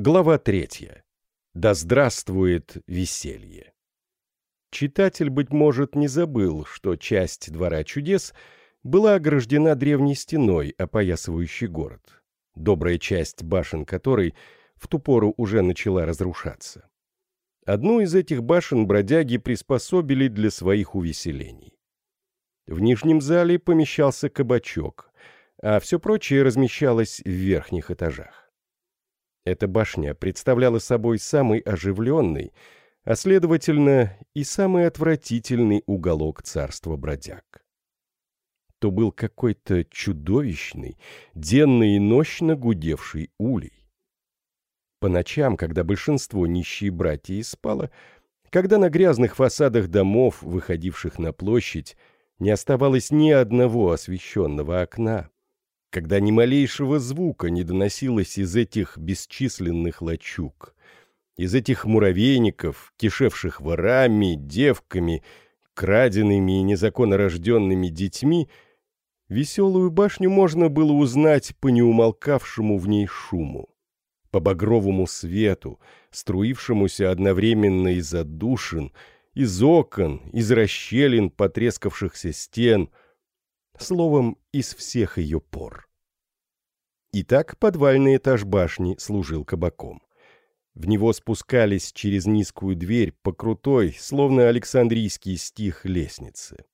Глава третья. Да здравствует веселье. Читатель, быть может, не забыл, что часть Двора чудес была ограждена древней стеной, опоясывающей город, добрая часть башен которой в ту пору уже начала разрушаться. Одну из этих башен бродяги приспособили для своих увеселений. В нижнем зале помещался кабачок, а все прочее размещалось в верхних этажах. Эта башня представляла собой самый оживленный, а следовательно и самый отвратительный уголок царства бродяг. То был какой-то чудовищный, денно и нощно гудевший улей. По ночам, когда большинство нищие братья спало, когда на грязных фасадах домов, выходивших на площадь, не оставалось ни одного освещенного окна, когда ни малейшего звука не доносилось из этих бесчисленных лачуг, из этих муравейников, кишевших ворами, девками, краденными и незаконно рожденными детьми, веселую башню можно было узнать по неумолкавшему в ней шуму, по багровому свету, струившемуся одновременно из отдушин, из окон, из расщелин потрескавшихся стен — словом, из всех ее пор. Итак, подвальный этаж башни служил кабаком. В него спускались через низкую дверь по крутой, словно Александрийский стих лестницы.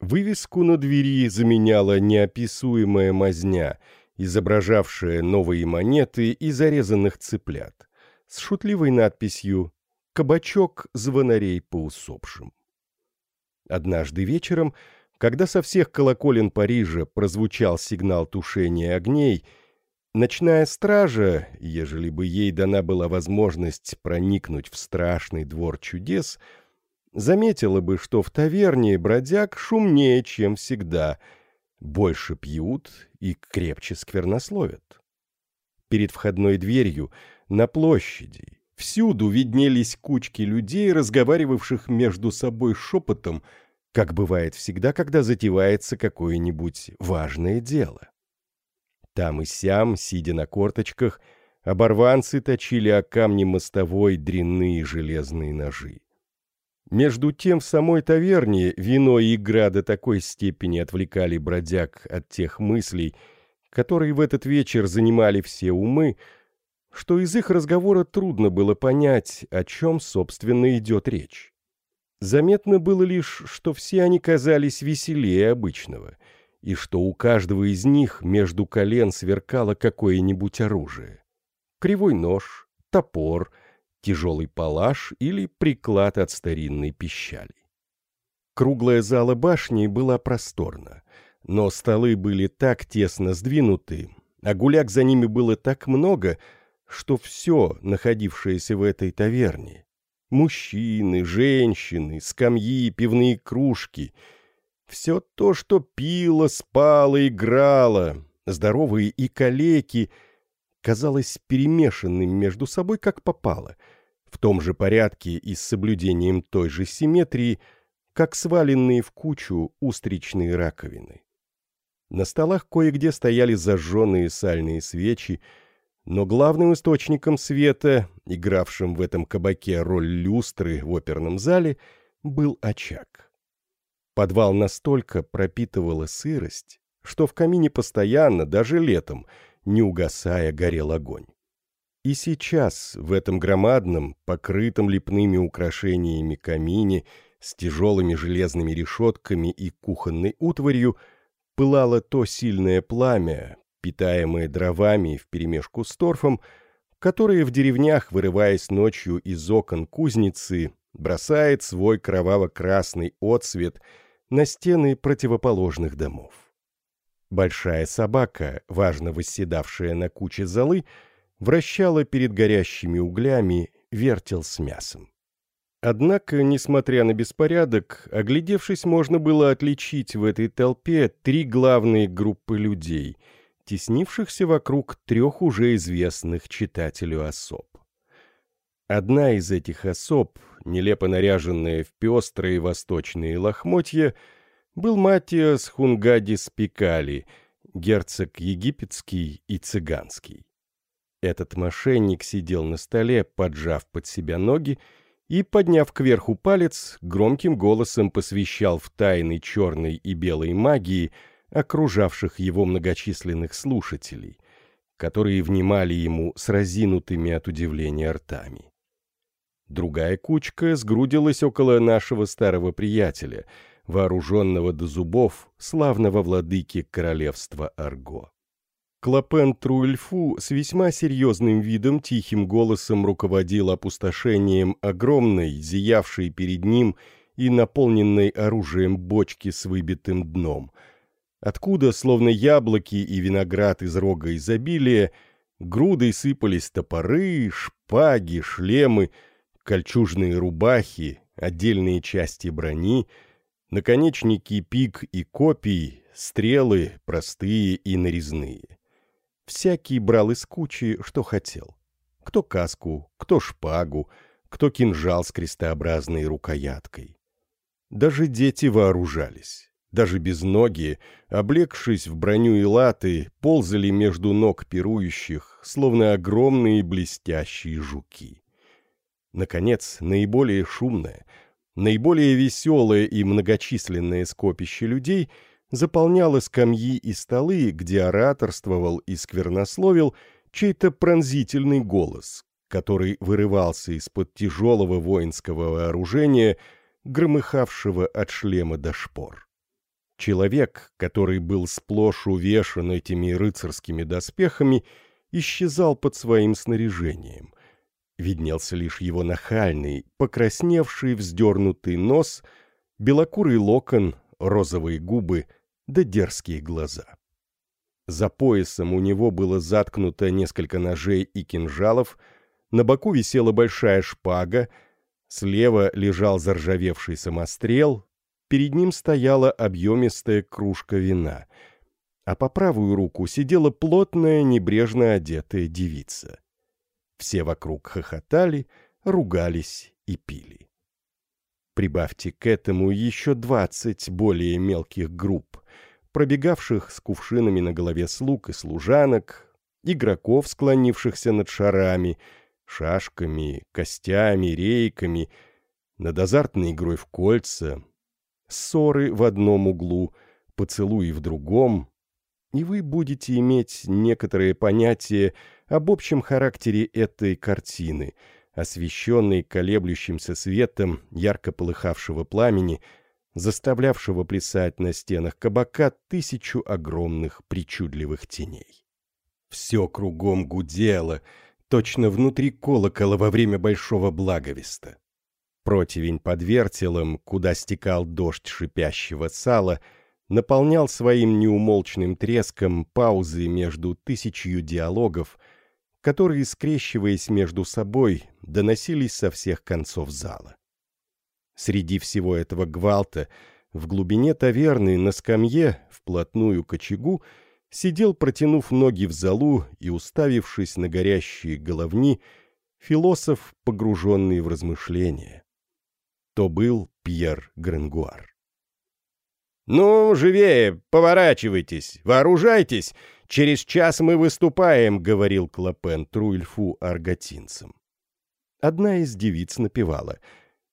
Вывеску на двери заменяла неописуемая мазня, изображавшая новые монеты и зарезанных цыплят, с шутливой надписью «Кабачок звонарей по усопшим». Однажды вечером когда со всех колоколен Парижа прозвучал сигнал тушения огней, ночная стража, ежели бы ей дана была возможность проникнуть в страшный двор чудес, заметила бы, что в таверне бродяг шумнее, чем всегда, больше пьют и крепче сквернословят. Перед входной дверью, на площади, всюду виднелись кучки людей, разговаривавших между собой шепотом, как бывает всегда, когда затевается какое-нибудь важное дело. Там и сям, сидя на корточках, оборванцы точили о камне мостовой дрянные железные ножи. Между тем в самой таверне вино и игра до такой степени отвлекали бродяг от тех мыслей, которые в этот вечер занимали все умы, что из их разговора трудно было понять, о чем, собственно, идет речь. Заметно было лишь, что все они казались веселее обычного, и что у каждого из них между колен сверкало какое-нибудь оружие. Кривой нож, топор, тяжелый палаш или приклад от старинной пищали. Круглая зала башни была просторна, но столы были так тесно сдвинуты, а гуляк за ними было так много, что все, находившееся в этой таверне, Мужчины, женщины, скамьи, пивные кружки. Все то, что пило, спало, играло, здоровые и калеки, казалось перемешанным между собой, как попало, в том же порядке и с соблюдением той же симметрии, как сваленные в кучу устричные раковины. На столах кое-где стояли зажженные сальные свечи, но главным источником света, игравшим в этом кабаке роль люстры в оперном зале, был очаг. Подвал настолько пропитывала сырость, что в камине постоянно, даже летом, не угасая, горел огонь. И сейчас в этом громадном, покрытом лепными украшениями камине с тяжелыми железными решетками и кухонной утварью пылало то сильное пламя, питаемые дровами вперемешку с торфом, которые в деревнях, вырываясь ночью из окон кузницы, бросает свой кроваво-красный отсвет на стены противоположных домов. Большая собака, важно восседавшая на куче золы, вращала перед горящими углями вертел с мясом. Однако, несмотря на беспорядок, оглядевшись, можно было отличить в этой толпе три главные группы людей — теснившихся вокруг трех уже известных читателю особ. Одна из этих особ, нелепо наряженная в пестрые восточные лохмотья, был Матиас Хунгадис Пикали, герцог египетский и цыганский. Этот мошенник сидел на столе, поджав под себя ноги, и, подняв кверху палец, громким голосом посвящал в тайны черной и белой магии окружавших его многочисленных слушателей, которые внимали ему с разинутыми от удивления ртами. Другая кучка сгрудилась около нашего старого приятеля, вооруженного до зубов, славного владыки королевства Арго. Клопен Труэльфу с весьма серьезным видом тихим голосом руководил опустошением огромной, зиявшей перед ним и наполненной оружием бочки с выбитым дном, откуда, словно яблоки и виноград из рога изобилия, грудой сыпались топоры, шпаги, шлемы, кольчужные рубахи, отдельные части брони, наконечники пик и копий, стрелы, простые и нарезные. Всякий брал из кучи, что хотел. Кто каску, кто шпагу, кто кинжал с крестообразной рукояткой. Даже дети вооружались. Даже безногие, облегшись в броню и латы, ползали между ног пирующих, словно огромные блестящие жуки. Наконец, наиболее шумное, наиболее веселое и многочисленное скопище людей — заполняла скамьи и столы, где ораторствовал и сквернословил чей-то пронзительный голос, который вырывался из-под тяжелого воинского вооружения, громыхавшего от шлема до шпор. Человек, который был сплошь увешан этими рыцарскими доспехами, исчезал под своим снаряжением. Виднелся лишь его нахальный, покрасневший, вздернутый нос, белокурый локон, розовые губы — да дерзкие глаза. За поясом у него было заткнуто несколько ножей и кинжалов, на боку висела большая шпага, слева лежал заржавевший самострел, перед ним стояла объемистая кружка вина, а по правую руку сидела плотная, небрежно одетая девица. Все вокруг хохотали, ругались и пили. Прибавьте к этому еще двадцать более мелких групп, пробегавших с кувшинами на голове слуг и служанок, игроков, склонившихся над шарами, шашками, костями, рейками, над азартной игрой в кольца, ссоры в одном углу, поцелуи в другом, и вы будете иметь некоторое понятие об общем характере этой картины, освещенной колеблющимся светом ярко полыхавшего пламени — заставлявшего плясать на стенах кабака тысячу огромных причудливых теней. Все кругом гудело, точно внутри колокола во время большого благовеста. Противень под вертелом, куда стекал дождь шипящего сала, наполнял своим неумолчным треском паузы между тысячью диалогов, которые, скрещиваясь между собой, доносились со всех концов зала. Среди всего этого гвалта, в глубине таверны, на скамье, вплотную к очагу, сидел, протянув ноги в залу и уставившись на горящие головни, философ, погруженный в размышления. То был Пьер Гренгуар. «Ну, живее, поворачивайтесь, вооружайтесь! Через час мы выступаем», — говорил Клопен Труильфу арготинцам. Одна из девиц напевала —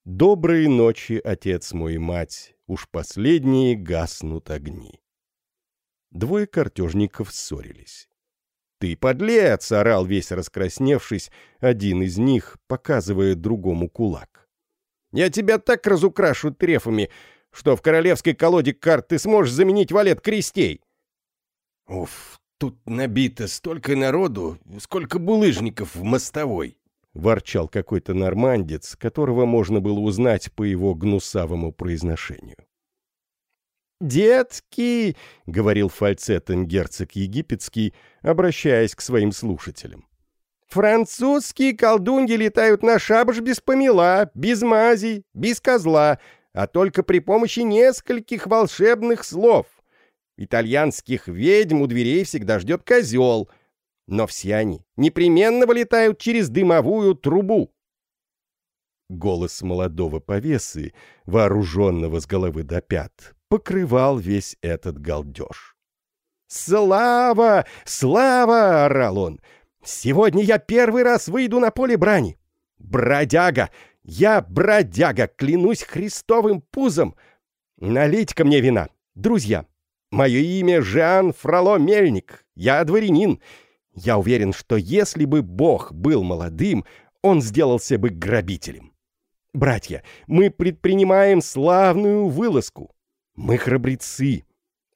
Добрые ночи, отец мой мать, уж последние гаснут огни. Двое картежников ссорились. «Ты подлец!» — орал весь раскрасневшись, один из них, показывая другому кулак. «Я тебя так разукрашу трефами, что в королевской колоде карт ты сможешь заменить валет крестей!» «Уф, тут набито столько народу, сколько булыжников в мостовой!» ворчал какой-то нормандец, которого можно было узнать по его гнусавому произношению. «Детки!» — говорил фальцетом герцог египетский, обращаясь к своим слушателям. «Французские колдуньи летают на шабаш без помела, без мази, без козла, а только при помощи нескольких волшебных слов. Итальянских ведьм у дверей всегда ждет козел — но все они непременно вылетают через дымовую трубу. Голос молодого повесы, вооруженного с головы до пят, покрывал весь этот галдеж. «Слава! Слава!» — орал он. Сегодня я первый раз выйду на поле брани. Бродяга! Я бродяга, клянусь христовым пузом! Налейте-ка мне вина, друзья. Мое имя Жан Фроло Мельник. Я дворянин. Я уверен, что если бы Бог был молодым, он сделался бы грабителем. Братья, мы предпринимаем славную вылазку. Мы храбрецы.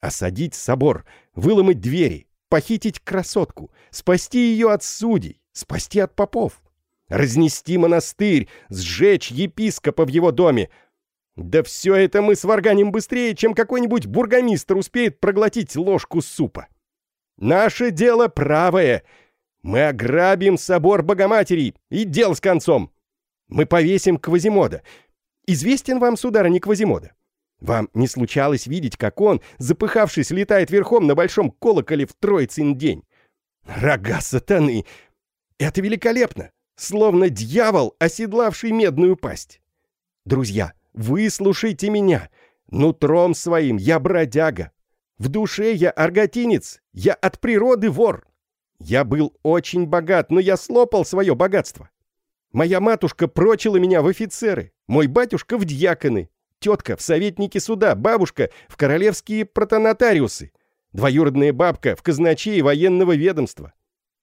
Осадить собор, выломать двери, похитить красотку, спасти ее от судей, спасти от попов, разнести монастырь, сжечь епископа в его доме. Да все это мы сварганим быстрее, чем какой-нибудь бургомистр успеет проглотить ложку супа. Наше дело правое. Мы ограбим собор Богоматери, и дел с концом. Мы повесим Квазимода. Известен вам, сударыня, Квазимода? Вам не случалось видеть, как он, запыхавшись, летает верхом на большом колоколе в Троицын день? Рога сатаны! Это великолепно! Словно дьявол, оседлавший медную пасть. Друзья, выслушайте меня. Нутром своим я бродяга. В душе я арготинец, я от природы вор. Я был очень богат, но я слопал свое богатство. Моя матушка прочила меня в офицеры, мой батюшка в дьяконы, тетка в советники суда, бабушка в королевские протонотариусы, двоюродная бабка в казначеи военного ведомства.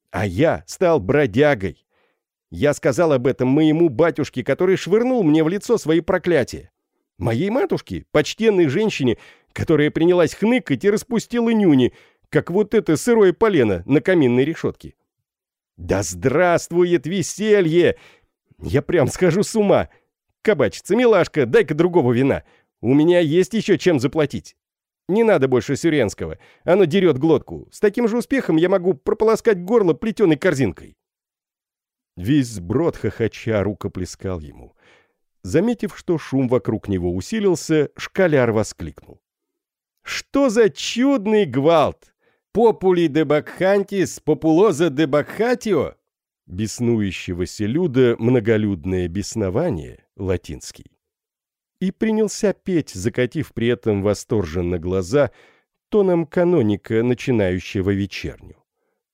А я стал бродягой. Я сказал об этом моему батюшке, который швырнул мне в лицо свои проклятия. Моей матушке, почтенной женщине, которая принялась хныкать и распустила нюни, как вот это сырое полено на каминной решетке. «Да здравствует веселье!» Я прям схожу с ума. Кабачица, милашка, дай-ка другого вина. У меня есть еще чем заплатить. Не надо больше сюренского. Оно дерет глотку. С таким же успехом я могу прополоскать горло плетеной корзинкой. Весь сброд хохоча рукоплескал ему. Заметив, что шум вокруг него усилился, шкаляр воскликнул. «Что за чудный гвалт! Попули де бакхантис, популоза де бакхатио!» Беснующегося люда многолюдное беснование, латинский. И принялся петь, закатив при этом восторженно глаза, тоном каноника, начинающего вечерню.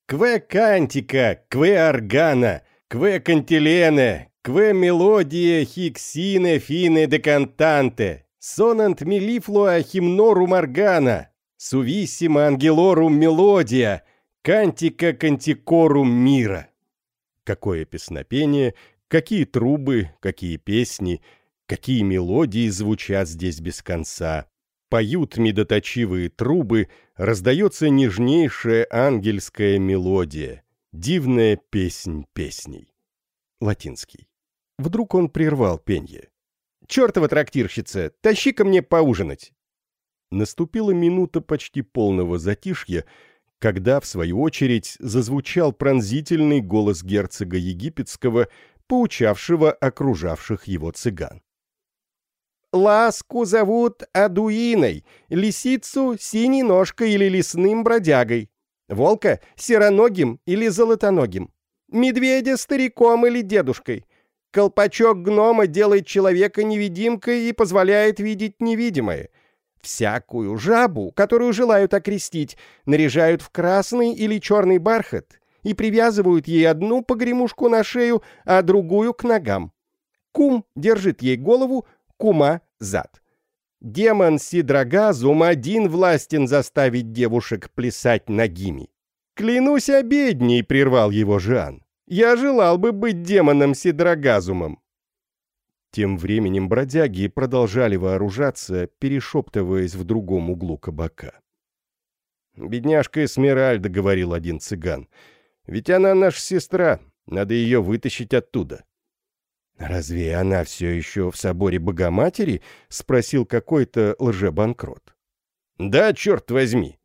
«Кве кантика, кве органа, кве кантилене, кве мелодия хиксине фине де сонант милифлуа химнорум органа, сувиссима ангелорум мелодия, кантика кантикорум мира». Какое песнопение, какие трубы, какие песни, какие мелодии звучат здесь без конца. Поют медоточивые трубы, раздается нежнейшая ангельская мелодия, дивная песнь песней. Латинский. Вдруг он прервал пенье. «Чертова трактирщица, тащи-ка мне поужинать!» Наступила минута почти полного затишья, когда, в свою очередь, зазвучал пронзительный голос герцога египетского, поучавшего окружавших его цыган. «Ласку зовут Адуиной, лисицу — синей ножкой или лесным бродягой, волка — сероногим или золотоногим, медведя — стариком или дедушкой. Колпачок гнома делает человека невидимкой и позволяет видеть невидимое — Всякую жабу, которую желают окрестить, наряжают в красный или черный бархат и привязывают ей одну погремушку на шею, а другую к ногам. Кум держит ей голову, кума — зад. Демон Сидрагазум один властен заставить девушек плясать ногими. «Клянусь обедней!» — прервал его Жан. «Я желал бы быть демоном Сидрагазумом. Тем временем бродяги продолжали вооружаться, перешептываясь в другом углу кабака. «Бедняжка Эсмеральда», — говорил один цыган, — «ведь она наша сестра, надо ее вытащить оттуда». «Разве она все еще в соборе Богоматери?» — спросил какой-то лжебанкрот. «Да, черт возьми!»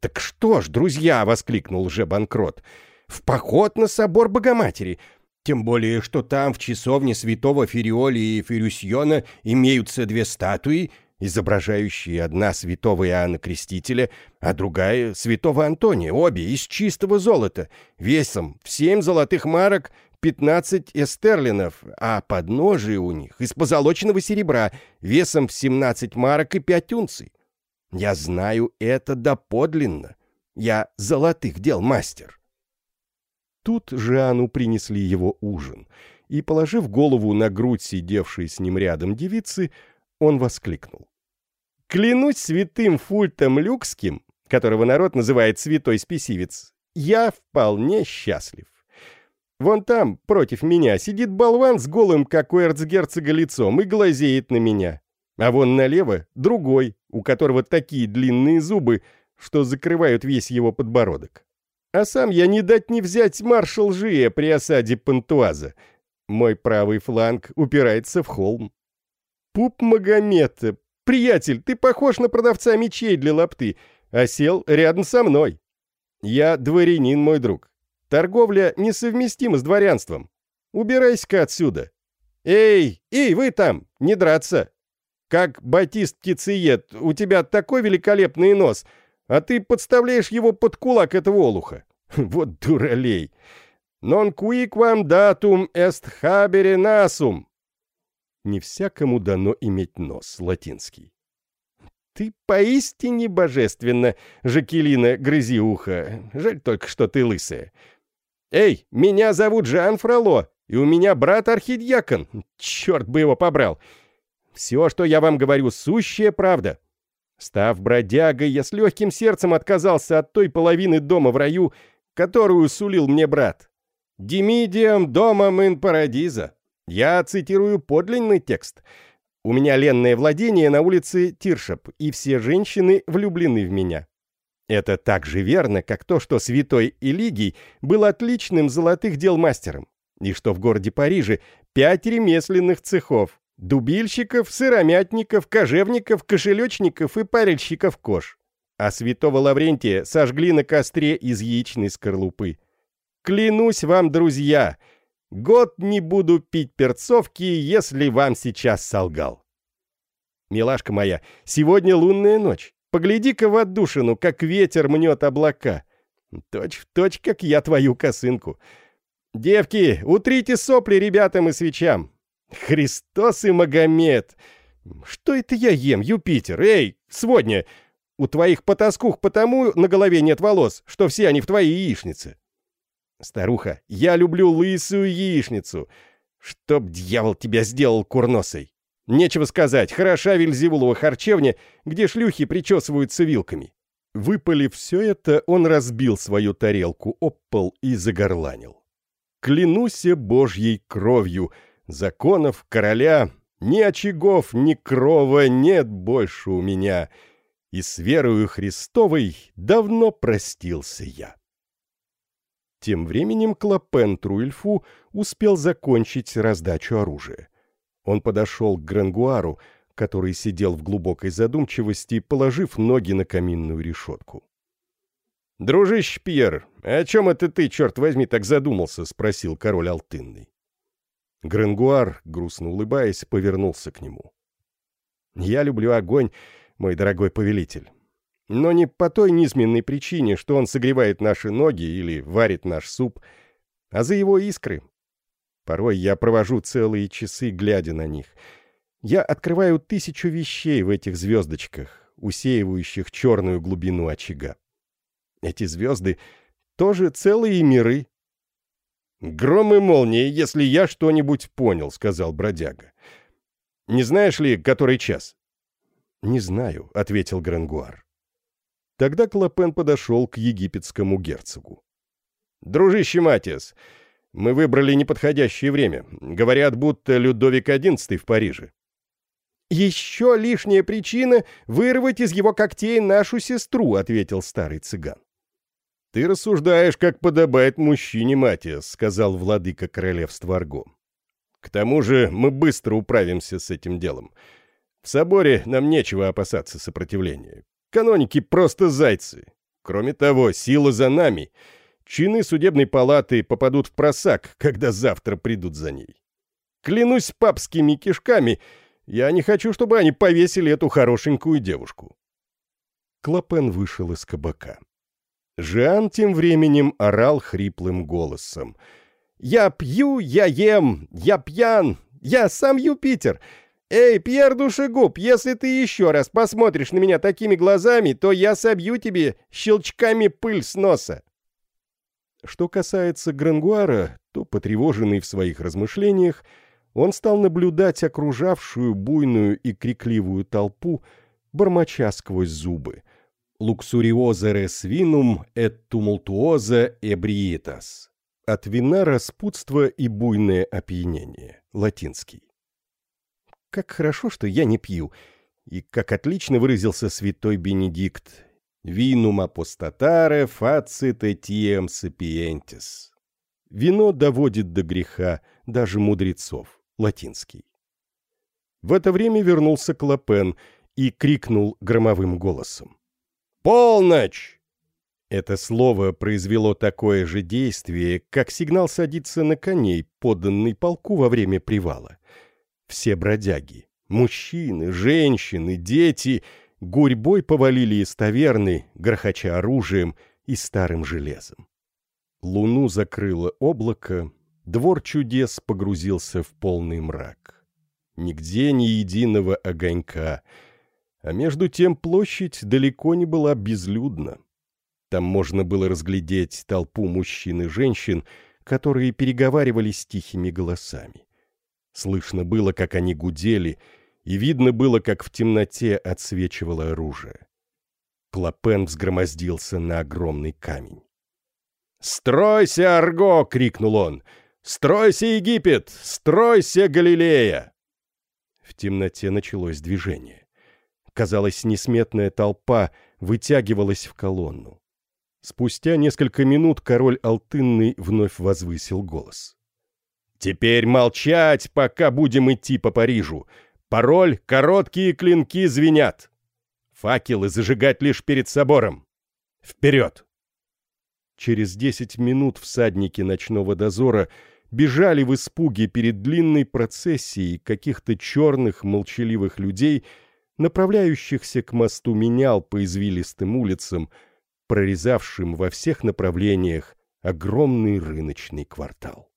«Так что ж, друзья!» — воскликнул лжебанкрот. «В поход на собор Богоматери! Тем более, что там, в часовне святого Фериоли и Ферюсьона, имеются две статуи, изображающие одна святого Иоанна Крестителя, а другая — святого Антония, обе из чистого золота, весом в семь золотых марок, пятнадцать эстерлинов, а подножие у них из позолоченного серебра, весом в семнадцать марок и пять унций. Я знаю это доподлинно. Я золотых дел мастер. Тут Жану принесли его ужин, и, положив голову на грудь сидевшей с ним рядом девицы, он воскликнул. «Клянусь святым Фультом Люкским, которого народ называет святой спесивец, я вполне счастлив. Вон там, против меня, сидит болван с голым, как у эрцгерцога, лицом и глазеет на меня. А вон налево другой, у которого такие длинные зубы, что закрывают весь его подбородок. А сам я не дать не взять маршал Жия при осаде Пантуаза. Мой правый фланг упирается в холм. Пуп Магомед, приятель, ты похож на продавца мечей для лапты, а сел рядом со мной. Я дворянин, мой друг. Торговля несовместима с дворянством. Убирайся-ка отсюда. Эй, эй, вы там, не драться. Как батист-птицеед, у тебя такой великолепный нос — а ты подставляешь его под кулак этого олуха. Вот дуралей. Non quicquam datum est habere nasum. Не всякому дано иметь нос, латинский. Ты поистине божественно, Жакелина, грызи ухо. Жаль только, что ты лысая. Эй, меня зовут Жан Фроло, и у меня брат архидьякон. Черт бы его побрал. Все, что я вам говорю, сущая правда. Став бродягой, я с легким сердцем отказался от той половины дома в раю, которую сулил мне брат. «Димидиам домом ин парадиза». Я цитирую подлинный текст. У меня ленное владение на улице Тиршеп, и все женщины влюблены в меня. Это так же верно, как то, что святой Элигий был отличным золотых дел мастером, и что в городе Париже пять ремесленных цехов, дубильщиков, сыромятников, кожевников, кошелечников и парильщиков кож. А святого Лаврентия сожгли на костре из яичной скорлупы. Клянусь вам, друзья, год не буду пить перцовки, если вам сейчас солгал. Милашка моя, сегодня лунная ночь. Погляди-ка в отдушину, как ветер мнет облака. Точь в точь, как я твою косынку. Девки, утрите сопли ребятам и свечам. Христос и Магомед! Что это я ем, Юпитер? Эй, сводня! У твоих потаскух потому на голове нет волос, что все они в твоей яичнице. Старуха, я люблю лысую яичницу. Чтоб дьявол тебя сделал курносой. Нечего сказать, хороша Вильзевулова харчевня, где шлюхи причесываются вилками. Выпалив все это, он разбил свою тарелку об и загорланил. «Клянусь Божьей кровью!» Законов короля, ни очагов, ни крова нет больше у меня, и с верою Христовой давно простился я. Тем временем Клопен Труильфу успел закончить раздачу оружия. Он подошел к Грангуару, который сидел в глубокой задумчивости, положив ноги на каминную решетку. «Дружище Пьер, о чем это ты, черт возьми, так задумался?» — спросил король Алтынный. Гренгуар, грустно улыбаясь, повернулся к нему. «Я люблю огонь, мой дорогой повелитель. Но не по той низменной причине, что он согревает наши ноги или варит наш суп, а за его искры. Порой я провожу целые часы, глядя на них. Я открываю тысячу вещей в этих звездочках, усеивающих черную глубину очага. Эти звезды тоже целые миры, «Гром и молнии, если я что-нибудь понял», — сказал бродяга. «Не знаешь ли, который час?» «Не знаю», — ответил Грангуар. Тогда Клопен подошел к египетскому герцогу. «Дружище Матиас, мы выбрали неподходящее время. Говорят, будто Людовик XI в Париже». «Еще лишняя причина вырвать из его когтей нашу сестру», — ответил старый цыган. «Ты рассуждаешь, как подобает мужчине, Матиас», — сказал владыка королевства Арго. «К тому же мы быстро управимся с этим делом. В соборе нам нечего опасаться сопротивления. Каноники просто зайцы. Кроме того, сила за нами. Чины судебной палаты попадут в просак, когда завтра придут за ней. Клянусь папскими кишками, я не хочу, чтобы они повесили эту хорошенькую девушку». Клопен вышел из кабака. Жан тем временем орал хриплым голосом. «Я пью, я ем, я пьян, я сам Юпитер. Эй, Пьер Душегуб, если ты еще раз посмотришь на меня такими глазами, то я собью тебе щелчками пыль с носа». Что касается Грангуара, то, потревоженный в своих размышлениях, он стал наблюдать окружавшую буйную и крикливую толпу, бормоча сквозь зубы. «Луксуриоза рес винум et tumultuosa ebrietas» от вина распутство и буйное опьянение, латинский. Как хорошо, что я не пью, и как отлично выразился святой Бенедикт, «Винум апостатаре фацит этием сапиентис». Вино доводит до греха даже мудрецов, латинский. В это время вернулся Клопен и крикнул громовым голосом. «Полночь!» Это слово произвело такое же действие, как сигнал садиться на коней, поданный полку во время привала. Все бродяги, мужчины, женщины, дети гурьбой повалили из таверны, грохоча оружием и старым железом. Луну закрыло облако, двор чудес погрузился в полный мрак. Нигде ни единого огонька, а между тем площадь далеко не была безлюдна. Там можно было разглядеть толпу мужчин и женщин, которые переговаривались тихими голосами. Слышно было, как они гудели, и видно было, как в темноте отсвечивало оружие. Клопен взгромоздился на огромный камень. «Стройся, Арго!» — крикнул он. «Стройся, Египет! Стройся, Галилея!» В темноте началось движение. Казалось, несметная толпа вытягивалась в колонну. Спустя несколько минут король Алтынный вновь возвысил голос. «Теперь молчать, пока будем идти по Парижу. Пароль — короткие клинки звенят. Факелы зажигать лишь перед собором. Вперед!» Через десять минут всадники ночного дозора бежали в испуге перед длинной процессией каких-то черных молчаливых людей, направляющихся к мосту менял по извилистым улицам, прорезавшим во всех направлениях огромный рыночный квартал.